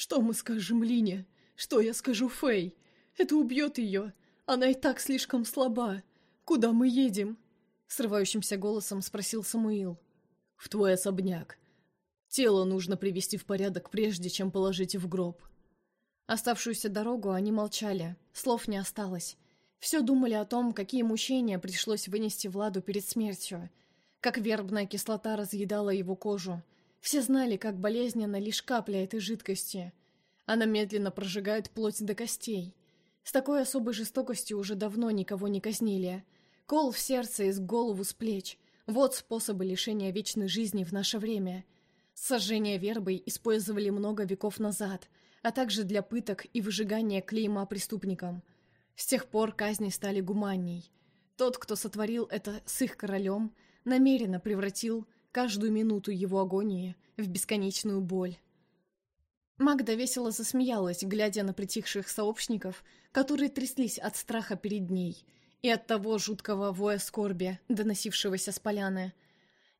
«Что мы скажем Лине? Что я скажу Фэй? Это убьет ее. Она и так слишком слаба. Куда мы едем?» Срывающимся голосом спросил Самуил. «В твой особняк. Тело нужно привести в порядок, прежде чем положить в гроб». Оставшуюся дорогу они молчали, слов не осталось. Все думали о том, какие мучения пришлось вынести Владу перед смертью, как вербная кислота разъедала его кожу, все знали, как болезненно лишь капля этой жидкости. Она медленно прожигает плоть до костей. С такой особой жестокостью уже давно никого не казнили. Кол в сердце и с голову с плеч. Вот способы лишения вечной жизни в наше время. Сожжение вербой использовали много веков назад, а также для пыток и выжигания клейма преступникам. С тех пор казни стали гуманней. Тот, кто сотворил это с их королем, намеренно превратил каждую минуту его агонии в бесконечную боль. Магда весело засмеялась, глядя на притихших сообщников, которые тряслись от страха перед ней и от того жуткого воя скорби, доносившегося с поляны.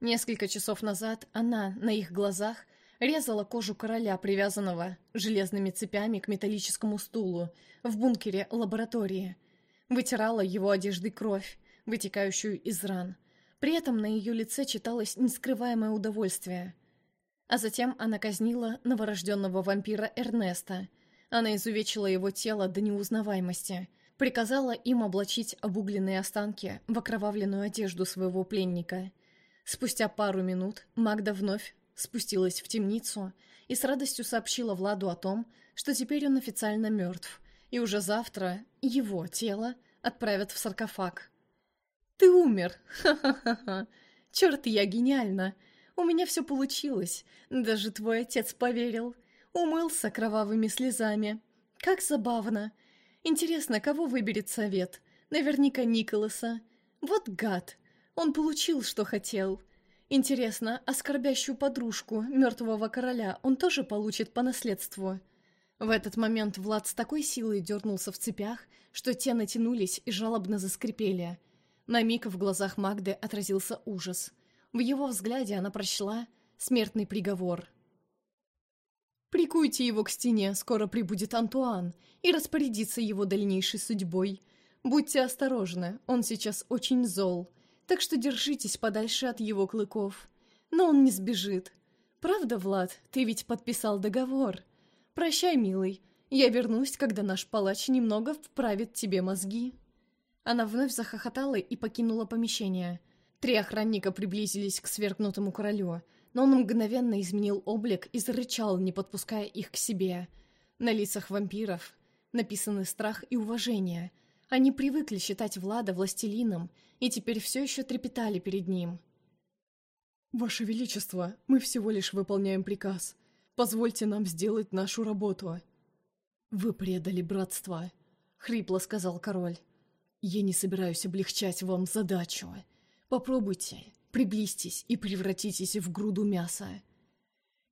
Несколько часов назад она, на их глазах, резала кожу короля, привязанного железными цепями к металлическому стулу в бункере лаборатории, вытирала его одеждой кровь, вытекающую из ран – при этом на ее лице читалось нескрываемое удовольствие. А затем она казнила новорожденного вампира Эрнеста. Она изувечила его тело до неузнаваемости, приказала им облачить обугленные останки в окровавленную одежду своего пленника. Спустя пару минут Магда вновь спустилась в темницу и с радостью сообщила Владу о том, что теперь он официально мертв, и уже завтра его тело отправят в саркофаг. Ты умер! Ха-ха-ха! Черт, я гениальна! У меня все получилось. Даже твой отец поверил. Умылся кровавыми слезами. Как забавно. Интересно, кого выберет совет? Наверняка Николаса. Вот гад. Он получил, что хотел. Интересно, а скорбящую подружку мертвого короля он тоже получит по наследству? В этот момент Влад с такой силой дернулся в цепях, что те натянулись и жалобно заскрипели – на миг в глазах Магды отразился ужас. В его взгляде она прочла смертный приговор. «Прикуйте его к стене, скоро прибудет Антуан, и распорядится его дальнейшей судьбой. Будьте осторожны, он сейчас очень зол, так что держитесь подальше от его клыков. Но он не сбежит. Правда, Влад, ты ведь подписал договор? Прощай, милый, я вернусь, когда наш палач немного вправит тебе мозги». Она вновь захохотала и покинула помещение. Три охранника приблизились к свергнутому королю, но он мгновенно изменил облик и зарычал, не подпуская их к себе. На лицах вампиров написаны страх и уважение. Они привыкли считать Влада властелином и теперь все еще трепетали перед ним. «Ваше Величество, мы всего лишь выполняем приказ. Позвольте нам сделать нашу работу». «Вы предали братство», — хрипло сказал король. Я не собираюсь облегчать вам задачу. Попробуйте, приблизьтесь и превратитесь в груду мяса.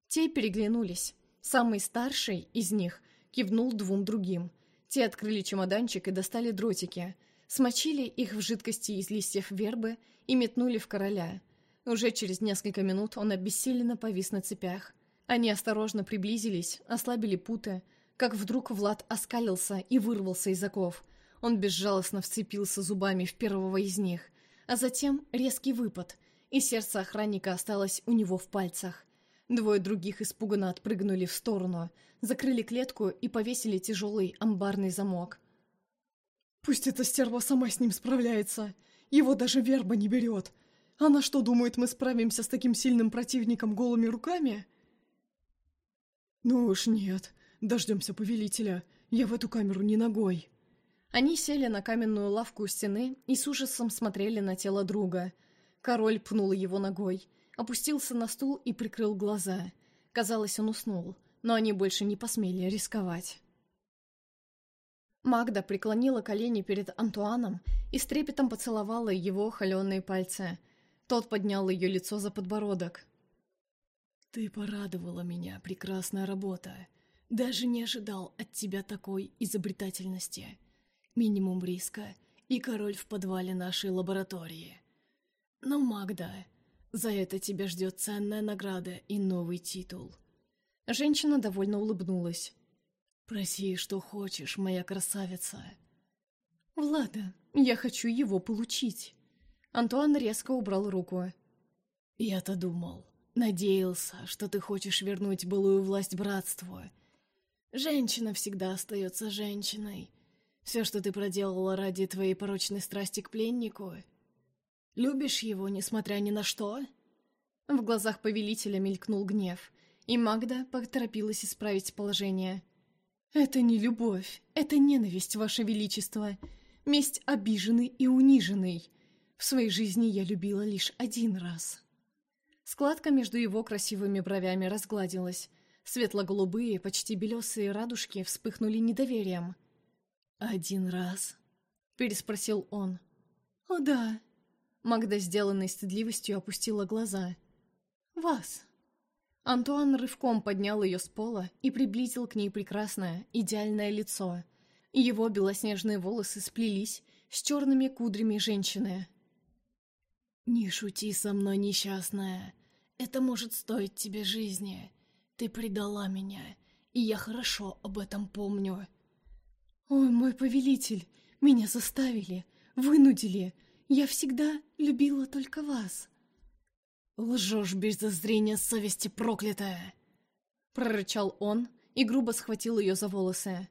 Те переглянулись. Самый старший из них кивнул двум другим. Те открыли чемоданчик и достали дротики, смочили их в жидкости из листьев вербы и метнули в короля. Уже через несколько минут он обессиленно повис на цепях. Они осторожно приблизились, ослабили путы, как вдруг Влад оскалился и вырвался из оков – он безжалостно вцепился зубами в первого из них, а затем резкий выпад, и сердце охранника осталось у него в пальцах. Двое других испуганно отпрыгнули в сторону, закрыли клетку и повесили тяжелый амбарный замок. «Пусть эта стерва сама с ним справляется. Его даже верба не берет. Она что, думает, мы справимся с таким сильным противником голыми руками?» «Ну уж нет. Дождемся повелителя. Я в эту камеру не ногой». Они сели на каменную лавку у стены и с ужасом смотрели на тело друга. Король пнул его ногой, опустился на стул и прикрыл глаза. Казалось, он уснул, но они больше не посмели рисковать. Магда преклонила колени перед Антуаном и с трепетом поцеловала его холеные пальцы. Тот поднял ее лицо за подбородок. «Ты порадовала меня, прекрасная работа. Даже не ожидал от тебя такой изобретательности минимум риска и король в подвале нашей лаборатории. Но, Магда, за это тебя ждет ценная награда и новый титул. Женщина довольно улыбнулась. «Проси, что хочешь, моя красавица». «Влада, я хочу его получить». Антуан резко убрал руку. «Я-то думал, надеялся, что ты хочешь вернуть былую власть братству. Женщина всегда остается женщиной. Все, что ты проделала ради твоей порочной страсти к пленнику. Любишь его, несмотря ни на что?» В глазах повелителя мелькнул гнев, и Магда поторопилась исправить положение. «Это не любовь, это ненависть, Ваше Величество, месть обиженный и униженный. В своей жизни я любила лишь один раз». Складка между его красивыми бровями разгладилась. Светло-голубые, почти белесые радужки вспыхнули недоверием. «Один раз?» — переспросил он. «О, да». Магда, сделанной стыдливостью, опустила глаза. «Вас». Антуан рывком поднял ее с пола и приблизил к ней прекрасное, идеальное лицо. Его белоснежные волосы сплелись с черными кудрями женщины. «Не шути со мной, несчастная. Это может стоить тебе жизни. Ты предала меня, и я хорошо об этом помню». «Ой, мой повелитель, меня заставили, вынудили. Я всегда любила только вас». «Лжешь без зазрения совести, проклятая!» Прорычал он и грубо схватил ее за волосы.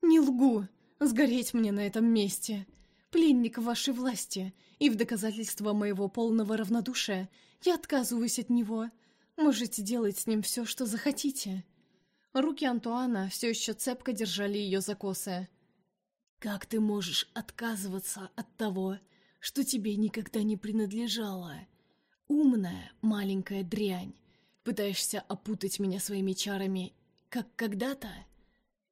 «Не лгу! Сгореть мне на этом месте! Пленник вашей власти, и в доказательство моего полного равнодушия я отказываюсь от него. Можете делать с ним все, что захотите». Руки Антуана все еще цепко держали ее за косы. «Как ты можешь отказываться от того, что тебе никогда не принадлежало?» Умная маленькая дрянь. Пытаешься опутать меня своими чарами, как когда-то?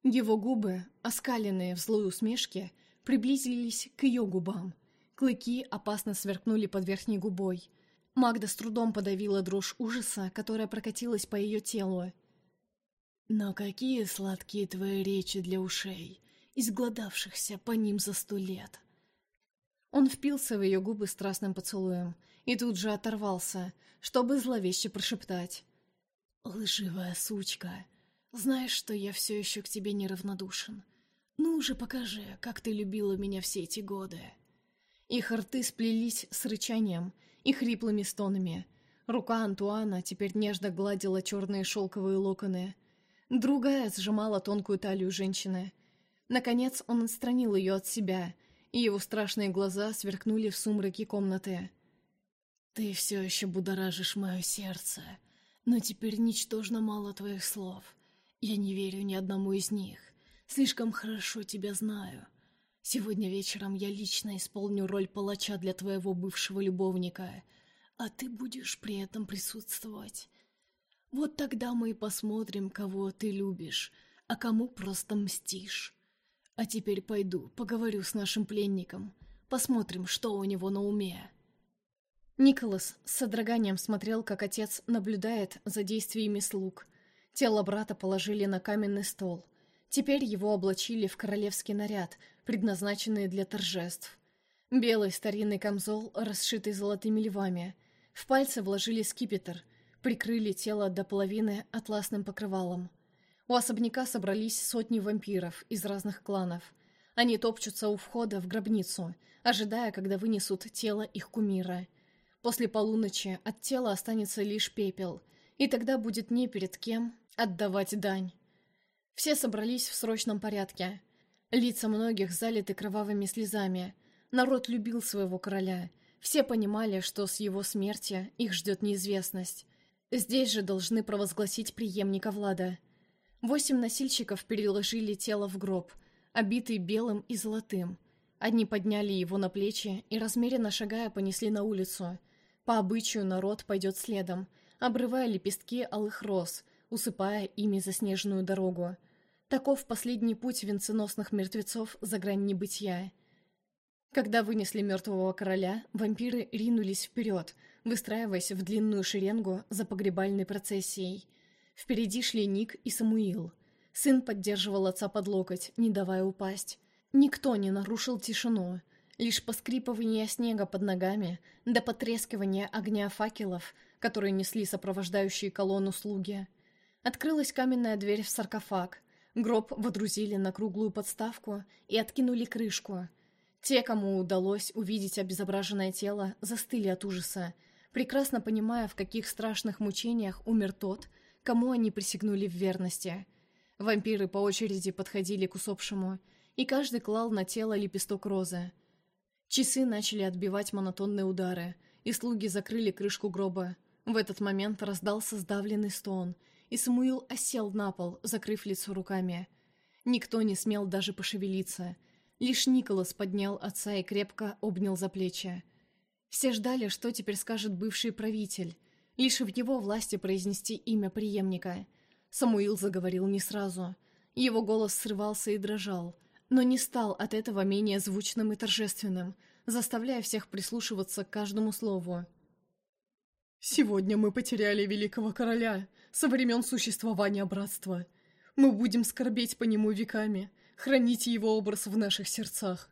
Его губы, оскаленные в злой усмешке, приблизились к ее губам. Клыки опасно сверкнули под верхней губой. Магда с трудом подавила дрожь ужаса, которая прокатилась по ее телу. «Но какие сладкие твои речи для ушей, изгладавшихся по ним за сто лет!» Он впился в ее губы страстным поцелуем — и тут же оторвался, чтобы зловеще прошептать. «Лживая сучка, знаешь, что я все еще к тебе неравнодушен? Ну уже покажи, как ты любила меня все эти годы». Их рты сплелись с рычанием и хриплыми стонами. Рука Антуана теперь нежно гладила черные шелковые локоны. Другая сжимала тонкую талию женщины. Наконец он отстранил ее от себя, и его страшные глаза сверкнули в сумраке комнаты. Ты все еще будоражишь мое сердце, но теперь ничтожно мало твоих слов. Я не верю ни одному из них. Слишком хорошо тебя знаю. Сегодня вечером я лично исполню роль палача для твоего бывшего любовника, а ты будешь при этом присутствовать. Вот тогда мы и посмотрим, кого ты любишь, а кому просто мстишь. А теперь пойду, поговорю с нашим пленником, посмотрим, что у него на уме». Николас с содроганием смотрел, как отец наблюдает за действиями слуг. Тело брата положили на каменный стол. Теперь его облачили в королевский наряд, предназначенный для торжеств. Белый старинный камзол, расшитый золотыми львами. В пальцы вложили скипетр, прикрыли тело до половины атласным покрывалом. У особняка собрались сотни вампиров из разных кланов. Они топчутся у входа в гробницу, ожидая, когда вынесут тело их кумира — После полуночи от тела останется лишь пепел, и тогда будет не перед кем отдавать дань. Все собрались в срочном порядке. Лица многих залиты кровавыми слезами. Народ любил своего короля. Все понимали, что с его смерти их ждет неизвестность. Здесь же должны провозгласить преемника Влада. Восемь носильщиков переложили тело в гроб, обитый белым и золотым. Одни подняли его на плечи и, размеренно шагая, понесли на улицу – по обычаю народ пойдет следом, обрывая лепестки алых роз, усыпая ими заснеженную дорогу. Таков последний путь венценосных мертвецов за грань небытия. Когда вынесли мертвого короля, вампиры ринулись вперед, выстраиваясь в длинную шеренгу за погребальной процессией. Впереди шли Ник и Самуил. Сын поддерживал отца под локоть, не давая упасть. Никто не нарушил тишину. Лишь поскрипывание снега под ногами, до потрескивания огня факелов, которые несли сопровождающие колонну слуги. Открылась каменная дверь в саркофаг. Гроб водрузили на круглую подставку и откинули крышку. Те, кому удалось увидеть обезображенное тело, застыли от ужаса, прекрасно понимая, в каких страшных мучениях умер тот, кому они присягнули в верности. Вампиры по очереди подходили к усопшему, и каждый клал на тело лепесток розы. Часы начали отбивать монотонные удары, и слуги закрыли крышку гроба. В этот момент раздался сдавленный стон — и Самуил осел на пол, закрыв лицо руками. Никто не смел даже пошевелиться. Лишь Николас поднял отца и крепко обнял за плечи. Все ждали, что теперь скажет бывший правитель. Лишь в его власти произнести имя преемника. Самуил заговорил не сразу. Его голос срывался и дрожал, но не стал от этого менее звучным и торжественным, заставляя всех прислушиваться к каждому слову. «Сегодня мы потеряли великого короля со времен существования братства. Мы будем скорбеть по нему веками, хранить его образ в наших сердцах.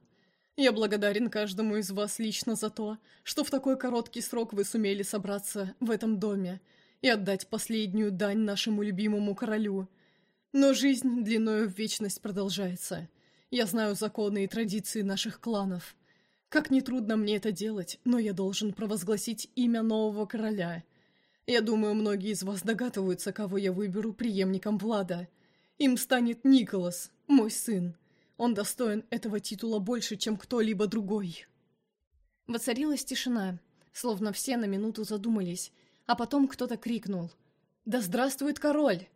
Я благодарен каждому из вас лично за то, что в такой короткий срок вы сумели собраться в этом доме и отдать последнюю дань нашему любимому королю. Но жизнь длиною в вечность продолжается. Я знаю законы и традиции наших кланов». Как нетрудно мне это делать, но я должен провозгласить имя нового короля. Я думаю, многие из вас догадываются, кого я выберу преемником Влада. Им станет Николас, мой сын. Он достоин этого титула больше, чем кто-либо другой. Воцарилась тишина, словно все на минуту задумались, а потом кто-то крикнул «Да здравствует король!»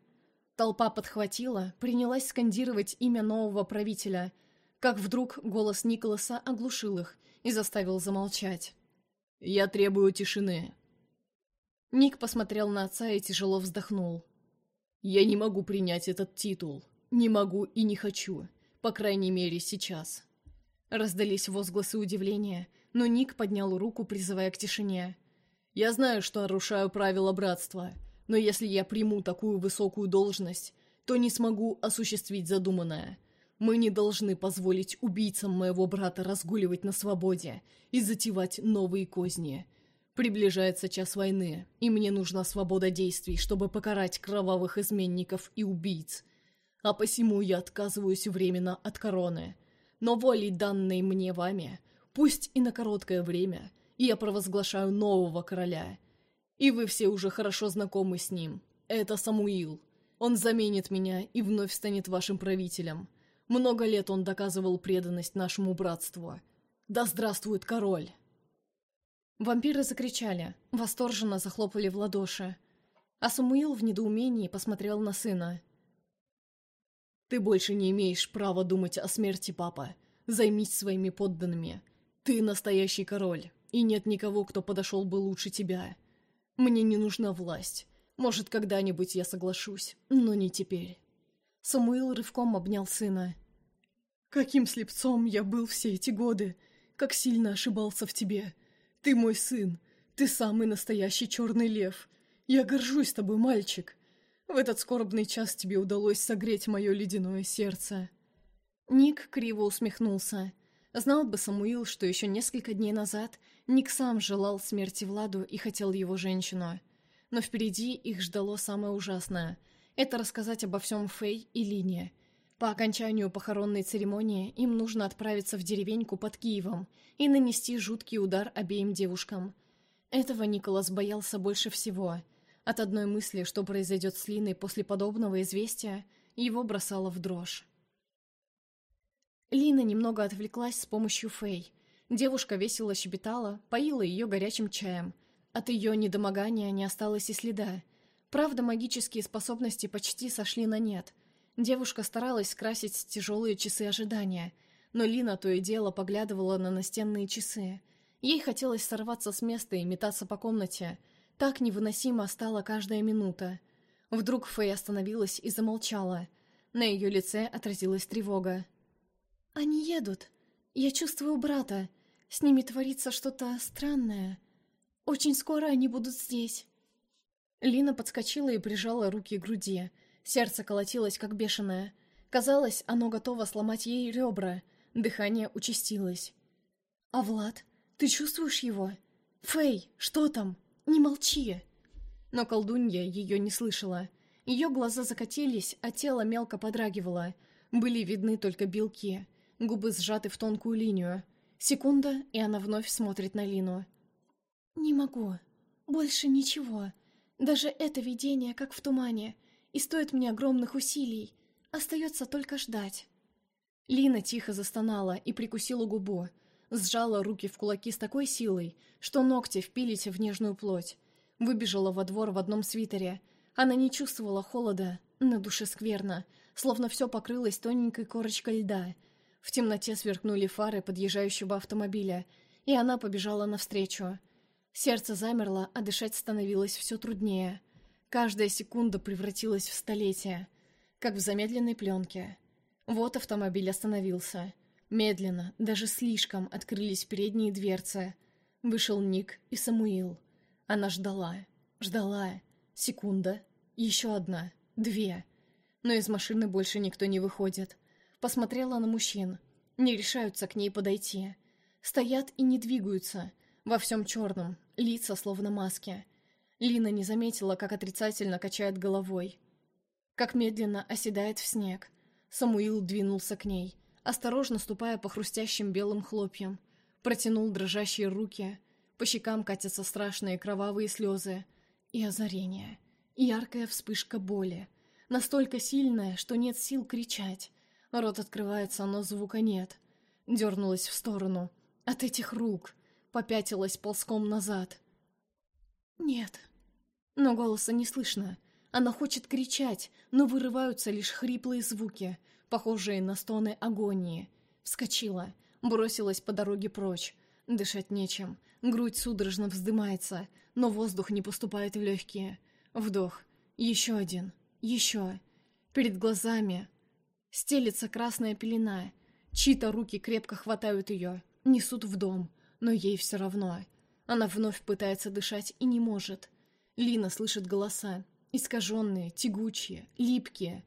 Толпа подхватила, принялась скандировать имя нового правителя, как вдруг голос Николаса оглушил их, и заставил замолчать. «Я требую тишины». Ник посмотрел на отца и тяжело вздохнул. «Я не могу принять этот титул. Не могу и не хочу. По крайней мере, сейчас». Раздались возгласы удивления, но Ник поднял руку, призывая к тишине. «Я знаю, что нарушаю правила братства, но если я приму такую высокую должность, то не смогу осуществить задуманное. Мы не должны позволить убийцам моего брата разгуливать на свободе и затевать новые козни. Приближается час войны, и мне нужна свобода действий, чтобы покарать кровавых изменников и убийц. А посему я отказываюсь временно от короны. Но волей, данной мне вами, пусть и на короткое время, я провозглашаю нового короля. И вы все уже хорошо знакомы с ним. Это Самуил. Он заменит меня и вновь станет вашим правителем. Много лет он доказывал преданность нашему братству. Да здравствует король!» Вампиры закричали, восторженно захлопали в ладоши. А Самуил в недоумении посмотрел на сына. «Ты больше не имеешь права думать о смерти, папа. Займись своими подданными. Ты настоящий король, и нет никого, кто подошел бы лучше тебя. Мне не нужна власть. Может, когда-нибудь я соглашусь, но не теперь». Самуил рывком обнял сына. «Каким слепцом я был все эти годы! Как сильно ошибался в тебе! Ты мой сын! Ты самый настоящий черный лев! Я горжусь тобой, мальчик! В этот скорбный час тебе удалось согреть мое ледяное сердце!» Ник криво усмехнулся. Знал бы Самуил, что еще несколько дней назад Ник сам желал смерти Владу и хотел его женщину. Но впереди их ждало самое ужасное — это рассказать обо всем Фэй и Лине. По окончанию похоронной церемонии им нужно отправиться в деревеньку под Киевом и нанести жуткий удар обеим девушкам. Этого Николас боялся больше всего. От одной мысли, что произойдет с Линой после подобного известия, его бросало в дрожь. Лина немного отвлеклась с помощью Фэй. Девушка весело щебетала, поила ее горячим чаем. От ее недомогания не осталось и следа. Правда, магические способности почти сошли на нет. Девушка старалась скрасить тяжелые часы ожидания, но Лина то и дело поглядывала на настенные часы. Ей хотелось сорваться с места и метаться по комнате. Так невыносимо стала каждая минута. Вдруг Фэй остановилась и замолчала. На ее лице отразилась тревога. «Они едут. Я чувствую брата. С ними творится что-то странное. Очень скоро они будут здесь». Лина подскочила и прижала руки к груди. Сердце колотилось, как бешеное. Казалось, оно готово сломать ей ребра. Дыхание участилось. «А Влад? Ты чувствуешь его? Фэй, что там? Не молчи!» Но колдунья ее не слышала. Ее глаза закатились, а тело мелко подрагивало. Были видны только белки. Губы сжаты в тонкую линию. Секунда, и она вновь смотрит на Лину. «Не могу. Больше ничего. Даже это видение, как в тумане, и стоит мне огромных усилий. Остается только ждать». Лина тихо застонала и прикусила губу. Сжала руки в кулаки с такой силой, что ногти впились в нежную плоть. Выбежала во двор в одном свитере. Она не чувствовала холода, на душе скверно, словно все покрылось тоненькой корочкой льда. В темноте сверкнули фары подъезжающего автомобиля, и она побежала навстречу. Сердце замерло, а дышать становилось все труднее. Каждая секунда превратилась в столетие, как в замедленной пленке. Вот автомобиль остановился. Медленно, даже слишком, открылись передние дверцы. Вышел Ник и Самуил. Она ждала, ждала. Секунда, еще одна, две. Но из машины больше никто не выходит. Посмотрела на мужчин. Не решаются к ней подойти. Стоят и не двигаются. Во всем черном, лица словно маски. Лина не заметила, как отрицательно качает головой. Как медленно оседает в снег. Самуил двинулся к ней, осторожно ступая по хрустящим белым хлопьям. Протянул дрожащие руки. По щекам катятся страшные кровавые слезы. И озарение. Яркая вспышка боли. Настолько сильная, что нет сил кричать. Рот открывается, но звука нет. Дернулась в сторону. От этих рук. Попятилась ползком назад. «Нет». Но голоса не слышно. Она хочет кричать, но вырываются лишь хриплые звуки, похожие на стоны агонии. Вскочила, бросилась по дороге прочь. Дышать нечем, грудь судорожно вздымается, но воздух не поступает в легкие. Вдох. Еще один. Еще. Перед глазами стелится красная пелена. Чьи-то руки крепко хватают ее, несут в дом, но ей все равно. Она вновь пытается дышать и не может. Лина слышит голоса, искаженные, тягучие, липкие.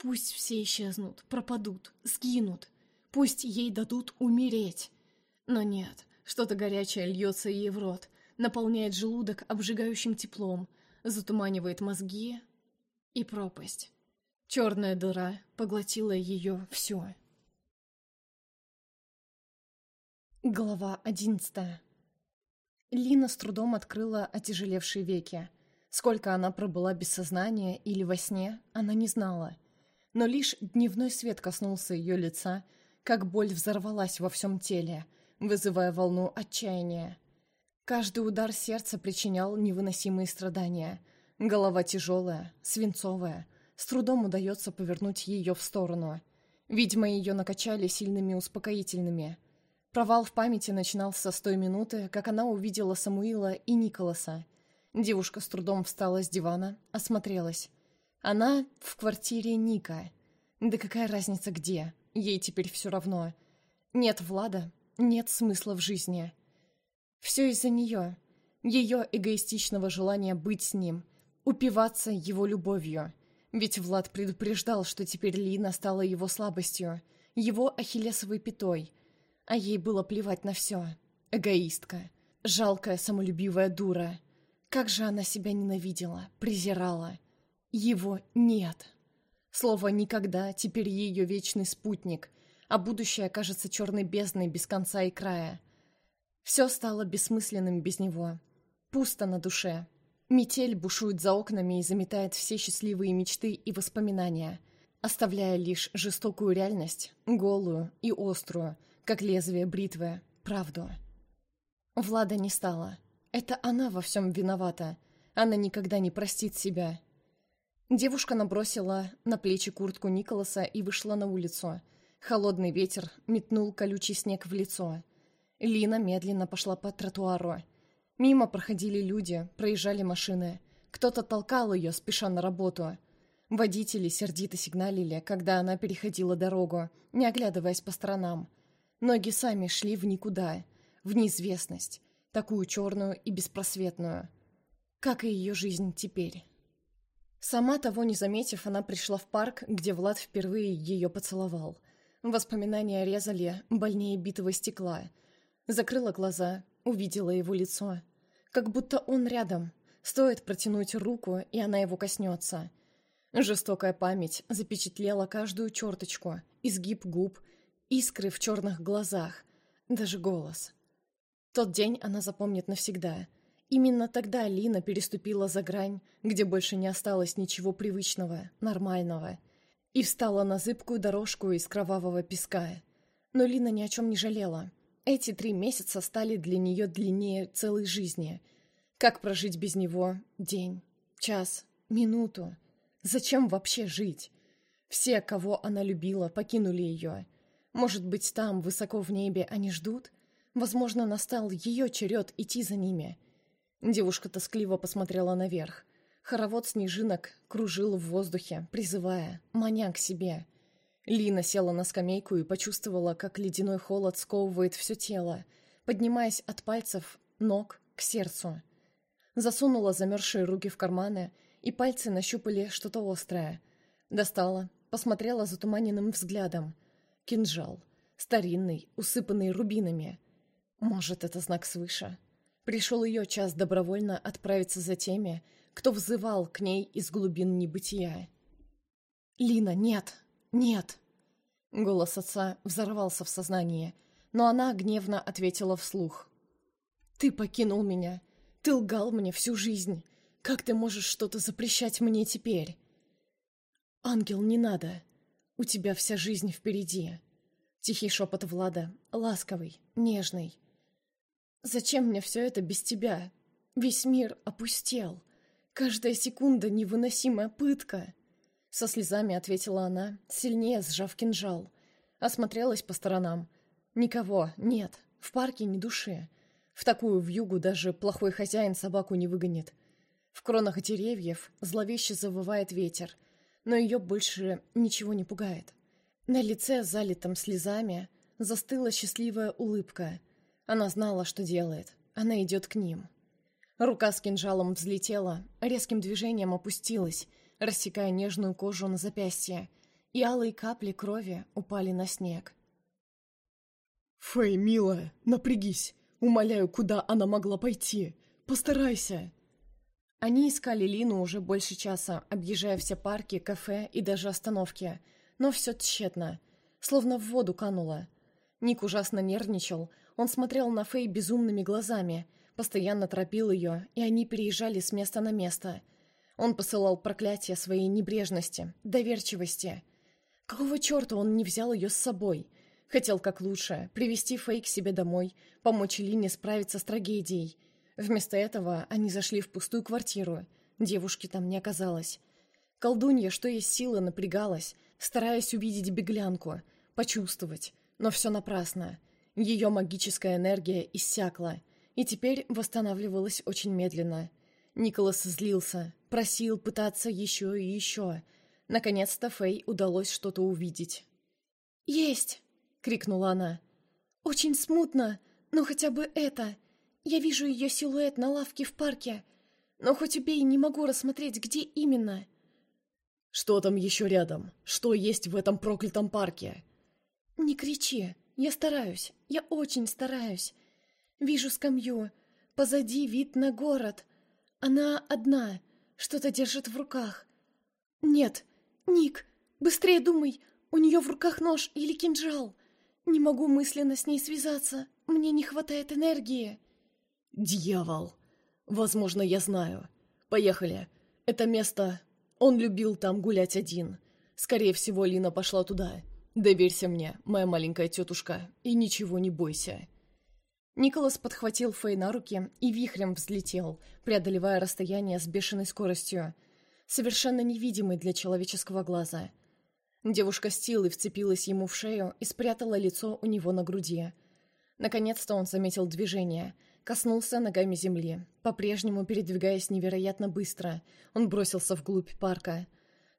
Пусть все исчезнут, пропадут, сгинут. Пусть ей дадут умереть. Но нет, что-то горячее льется ей в рот, наполняет желудок обжигающим теплом, затуманивает мозги и пропасть. Черная дыра поглотила ее все. Глава одиннадцатая Лина с трудом открыла отяжелевшие веки. Сколько она пробыла без сознания или во сне, она не знала. Но лишь дневной свет коснулся ее лица, как боль взорвалась во всем теле, вызывая волну отчаяния. Каждый удар сердца причинял невыносимые страдания. Голова тяжелая, свинцовая. С трудом удается повернуть ее в сторону. Видимо, ее накачали сильными успокоительными. Провал в памяти начинался с той минуты, как она увидела Самуила и Николаса – Девушка с трудом встала с дивана, осмотрелась. Она в квартире Ника. Да какая разница где? Ей теперь все равно. Нет Влада, нет смысла в жизни. Все из-за нее. Ее эгоистичного желания быть с ним, упиваться его любовью. Ведь Влад предупреждал, что теперь Лина стала его слабостью, его ахиллесовой пятой. А ей было плевать на все. Эгоистка. Жалкая самолюбивая дура. Как же она себя ненавидела, презирала. Его нет. Слово «никогда» теперь ее вечный спутник, а будущее кажется черной бездной без конца и края. Все стало бессмысленным без него. Пусто на душе. Метель бушует за окнами и заметает все счастливые мечты и воспоминания, оставляя лишь жестокую реальность, голую и острую, как лезвие бритвы, правду. Влада не стало. Это она во всем виновата. Она никогда не простит себя. Девушка набросила на плечи куртку Николаса и вышла на улицу. Холодный ветер метнул колючий снег в лицо. Лина медленно пошла по тротуару. Мимо проходили люди, проезжали машины. Кто-то толкал ее, спеша на работу. Водители сердито сигналили, когда она переходила дорогу, не оглядываясь по сторонам. Ноги сами шли в никуда, в неизвестность такую черную и беспросветную. Как и ее жизнь теперь. Сама того не заметив, она пришла в парк, где Влад впервые ее поцеловал. Воспоминания резали больнее битого стекла. Закрыла глаза, увидела его лицо. Как будто он рядом. Стоит протянуть руку, и она его коснется. Жестокая память запечатлела каждую черточку, изгиб губ, искры в черных глазах, даже голос. Тот день она запомнит навсегда. Именно тогда Лина переступила за грань, где больше не осталось ничего привычного, нормального, и встала на зыбкую дорожку из кровавого песка. Но Лина ни о чем не жалела. Эти три месяца стали для нее длиннее целой жизни. Как прожить без него день, час, минуту? Зачем вообще жить? Все, кого она любила, покинули ее. Может быть, там, высоко в небе, они ждут? Возможно, настал ее черед идти за ними. Девушка тоскливо посмотрела наверх. Хоровод снежинок кружил в воздухе, призывая, маня к себе. Лина села на скамейку и почувствовала, как ледяной холод сковывает все тело, поднимаясь от пальцев ног к сердцу. Засунула замерзшие руки в карманы, и пальцы нащупали что-то острое. Достала, посмотрела затуманенным взглядом. Кинжал. Старинный, усыпанный рубинами. Может, это знак свыше? Пришел ее час добровольно отправиться за теми, кто взывал к ней из глубин небытия. «Лина, нет! Нет!» Голос отца взорвался в сознании, но она гневно ответила вслух. «Ты покинул меня! Ты лгал мне всю жизнь! Как ты можешь что-то запрещать мне теперь?» «Ангел, не надо! У тебя вся жизнь впереди!» Тихий шепот Влада, ласковый, нежный. «Зачем мне все это без тебя? Весь мир опустел!» Каждая секунда — невыносимая пытка!» Со слезами ответила она, сильнее сжав кинжал. Осмотрелась по сторонам. «Никого, нет, в парке ни души. В такую вьюгу даже плохой хозяин собаку не выгонит. В кронах деревьев зловеще завывает ветер, но ее больше ничего не пугает. На лице, залитом слезами, застыла счастливая улыбка. Она знала, что делает. Она идет к ним. Рука с кинжалом взлетела, резким движением опустилась, рассекая нежную кожу на запястье, и алые капли крови упали на снег. «Фэй, милая, напрягись! Умоляю, куда она могла пойти? Постарайся!» Они искали Лину уже больше часа, объезжая все парки, кафе и даже остановки, но все тщетно, словно в воду кануло. Ник ужасно нервничал, он смотрел на Фэй безумными глазами — постоянно торопил ее, и они переезжали с места на место. Он посылал проклятие своей небрежности, доверчивости. Какого черта он не взял ее с собой? Хотел как лучше, привести Фэй к себе домой, помочь Лине справиться с трагедией. Вместо этого они зашли в пустую квартиру. Девушки там не оказалось. Колдунья, что есть силы, напрягалась, стараясь увидеть беглянку, почувствовать. Но все напрасно. Ее магическая энергия иссякла и теперь восстанавливалась очень медленно. Николас злился, просил пытаться еще и еще. Наконец-то Фэй удалось что-то увидеть. «Есть!» — крикнула она. «Очень смутно, но хотя бы это. Я вижу ее силуэт на лавке в парке, но хоть убей, не могу рассмотреть, где именно». «Что там еще рядом? Что есть в этом проклятом парке?» «Не кричи, я стараюсь, я очень стараюсь. Вижу скамью. Позади вид на город. Она одна, что-то держит в руках. Нет, Ник, быстрее думай, у нее в руках нож или кинжал. Не могу мысленно с ней связаться, мне не хватает энергии. Дьявол! Возможно, я знаю. Поехали. Это место... Он любил там гулять один. Скорее всего, Лина пошла туда. Доверься мне, моя маленькая тетушка, и ничего не бойся. Николас подхватил Фэй на руки и вихрем взлетел, преодолевая расстояние с бешеной скоростью, совершенно невидимый для человеческого глаза. Девушка с силой вцепилась ему в шею и спрятала лицо у него на груди. Наконец-то он заметил движение, коснулся ногами земли, по-прежнему передвигаясь невероятно быстро. Он бросился вглубь парка.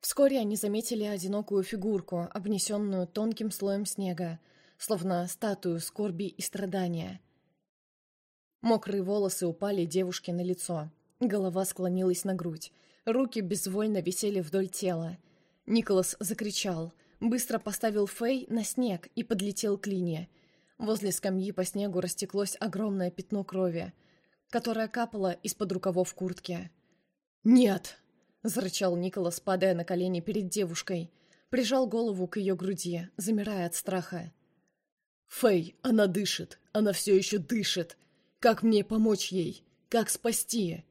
Вскоре они заметили одинокую фигурку, обнесенную тонким слоем снега, словно статую скорби и страдания — Мокрые волосы упали девушке на лицо. Голова склонилась на грудь. Руки безвольно висели вдоль тела. Николас закричал. Быстро поставил Фэй на снег и подлетел к Лине. Возле скамьи по снегу растеклось огромное пятно крови, которое капало из-под рукавов куртки. «Нет!» — зарычал Николас, падая на колени перед девушкой. Прижал голову к ее груди, замирая от страха. «Фэй, она дышит! Она все еще дышит! Как мне помочь ей? Как спасти?»